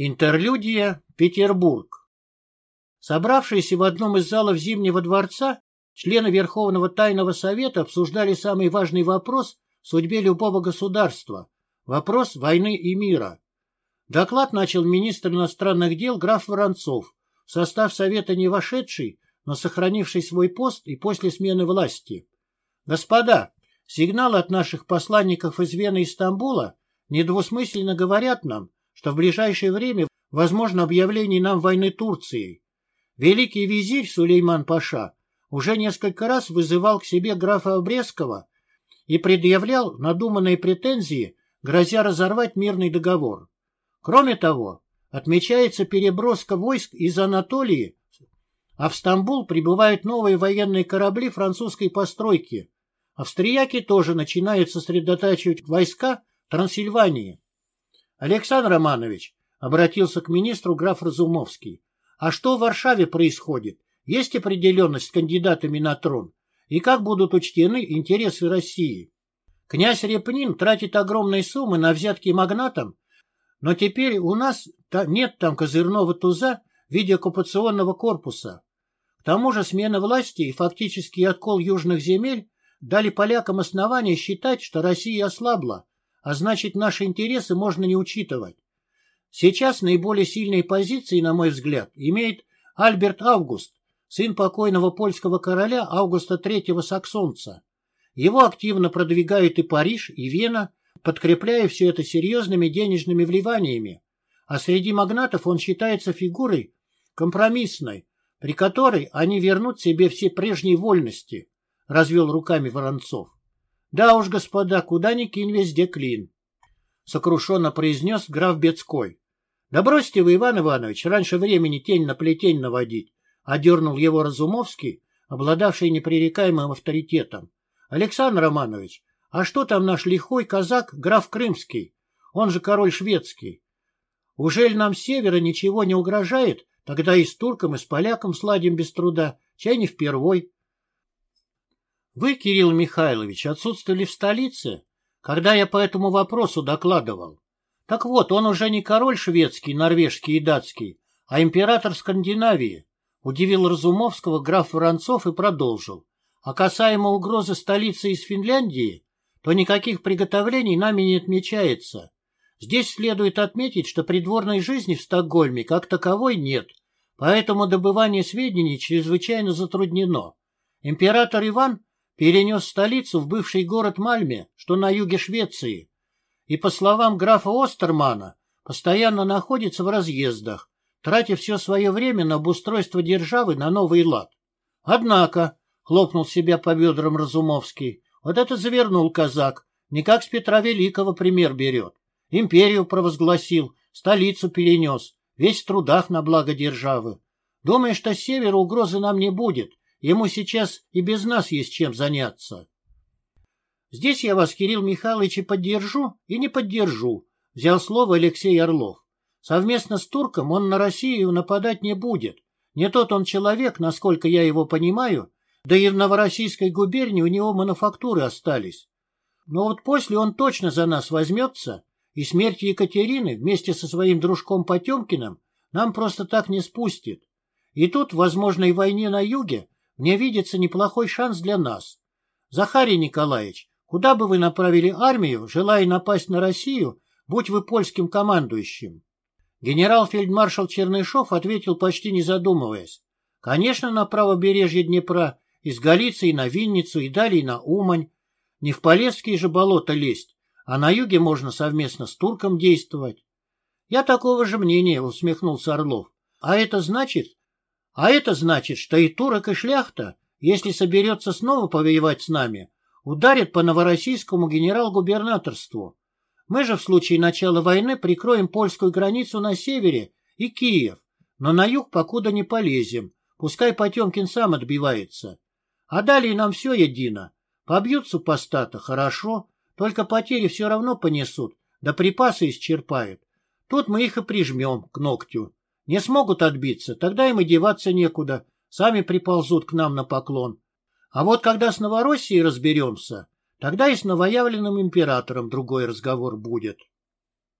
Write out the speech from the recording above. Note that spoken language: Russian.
Интерлюдия, Петербург. Собравшиеся в одном из залов Зимнего дворца, члены Верховного Тайного Совета обсуждали самый важный вопрос в судьбе любого государства – вопрос войны и мира. Доклад начал министр иностранных дел граф Воронцов, в состав Совета не вошедший, но сохранивший свой пост и после смены власти. Господа, сигналы от наших посланников из Вены и Стамбула недвусмысленно говорят нам, что в ближайшее время возможно объявление нам войны Турцией. Великий визирь Сулейман Паша уже несколько раз вызывал к себе графа Обрезкова и предъявлял надуманные претензии, грозя разорвать мирный договор. Кроме того, отмечается переброска войск из Анатолии, а в Стамбул прибывают новые военные корабли французской постройки. Австрияки тоже начинают сосредотачивать войска в Трансильвании. Александр Романович, обратился к министру граф Разумовский, а что в Варшаве происходит? Есть определенность с кандидатами на трон? И как будут учтены интересы России? Князь Репнин тратит огромные суммы на взятки магнатам, но теперь у нас нет там козырного туза в виде оккупационного корпуса. К тому же смена власти и фактический откол южных земель дали полякам основания считать, что Россия ослабла, а значит наши интересы можно не учитывать. Сейчас наиболее сильные позиции, на мой взгляд, имеет Альберт Август, сын покойного польского короля Августа III Саксонца. Его активно продвигают и Париж, и Вена, подкрепляя все это серьезными денежными вливаниями. А среди магнатов он считается фигурой компромиссной, при которой они вернут себе все прежние вольности, развел руками Воронцов. Да уж, господа, куда ни кинь, везде клин. Сокрушенно произнес граф Бецкой. Да бросьте вы, Иван Иванович, раньше времени тень на плетень наводить, одернул его Разумовский, обладавший непререкаемым авторитетом. Александр Романович, а что там наш лихой казак, граф Крымский? Он же король шведский. Ужель нам севера ничего не угрожает? Тогда и с турком, и с поляком сладим без труда. Чай не впервой. Вы, Кирилл Михайлович, отсутствовали в столице, когда я по этому вопросу докладывал. Так вот, он уже не король шведский, норвежский и датский, а император Скандинавии. Удивил Разумовского граф Воронцов и продолжил. А касаемо угрозы столицы из Финляндии, то никаких приготовлений нами не отмечается. Здесь следует отметить, что придворной жизни в Стокгольме как таковой нет, поэтому добывание сведений чрезвычайно затруднено. Император Иван перенес столицу в бывший город Мальме, что на юге Швеции, и, по словам графа Остермана, постоянно находится в разъездах, тратя все свое время на обустройство державы на новый лад. Однако, хлопнул себя по бедрам Разумовский, вот это завернул казак, не как с Петра Великого пример берет. Империю провозгласил, столицу перенес, весь в трудах на благо державы. Думаешь, что с севера угрозы нам не будет, Ему сейчас и без нас есть чем заняться. Здесь я вас, Кирилл Михайлович, и поддержу, и не поддержу, взял слово Алексей Орлов. Совместно с турком он на Россию нападать не будет. Не тот он человек, насколько я его понимаю, да и в Новороссийской губернии у него мануфактуры остались. Но вот после он точно за нас возьмется, и смерть Екатерины вместе со своим дружком Потемкиным нам просто так не спустит. И тут, в возможной войне на юге, мне видится неплохой шанс для нас. Захарий Николаевич, куда бы вы направили армию, желая напасть на Россию, будь вы польским командующим? Генерал-фельдмаршал Чернышов ответил, почти не задумываясь. Конечно, на правобережье Днепра, из Галиции на Винницу и далее на Умань. Не в Полесские же болота лезть, а на юге можно совместно с турком действовать. Я такого же мнения, усмехнулся Орлов. А это значит, а это значит, что и турок, и шляхта, если соберется снова повоевать с нами, ударят по новороссийскому генерал-губернаторству. Мы же в случае начала войны прикроем польскую границу на севере и Киев, но на юг покуда не полезем, пускай Потемкин сам отбивается. А далее нам все едино. Побьют супостата, хорошо, только потери все равно понесут, да припасы исчерпают. Тут мы их и прижмем к ногтю. Не смогут отбиться, тогда им и деваться некуда, сами приползут к нам на поклон. А вот когда с Новороссией разберемся, тогда и с новоявленным императором другой разговор будет.